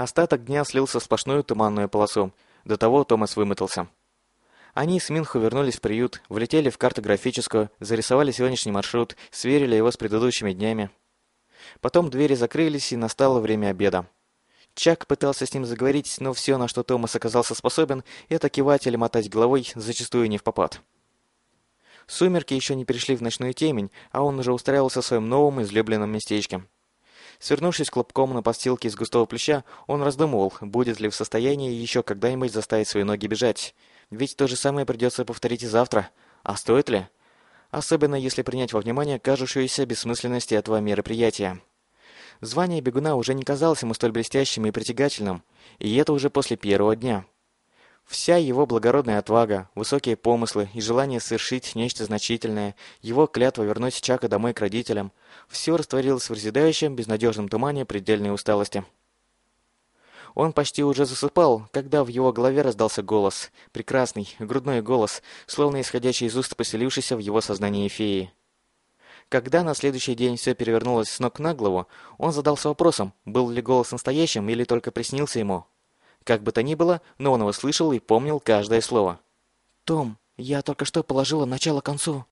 Остаток дня слился в сплошную туманную полосу. До того Томас вымотался. Они с Минху вернулись в приют, влетели в картографическую, зарисовали сегодняшний маршрут, сверили его с предыдущими днями. Потом двери закрылись, и настало время обеда. Чак пытался с ним заговорить, но все, на что Томас оказался способен, это кивать или мотать головой, зачастую не в попад. Сумерки еще не перешли в ночную темень, а он уже устраивался в своем новом излюбленном местечке. Свернувшись клубком на постилке из густого плюща, он раздумывал, будет ли в состоянии еще когда-нибудь заставить свои ноги бежать. Ведь то же самое придется повторить и завтра. А стоит ли? Особенно если принять во внимание кажущуюся бессмысленность этого мероприятия. Звание бегуна уже не казалось ему столь блестящим и притягательным, и это уже после первого дня. Вся его благородная отвага, высокие помыслы и желание совершить нечто значительное, его клятва вернуть Чака домой к родителям, все растворилось в разъедающем, безнадежном тумане предельной усталости. Он почти уже засыпал, когда в его голове раздался голос, прекрасный, грудной голос, словно исходящий из уст поселившийся в его сознании феи. Когда на следующий день все перевернулось с ног на голову, он задался вопросом, был ли голос настоящим или только приснился ему. Как бы то ни было, но он его слышал и помнил каждое слово. «Том, я только что положила начало концу».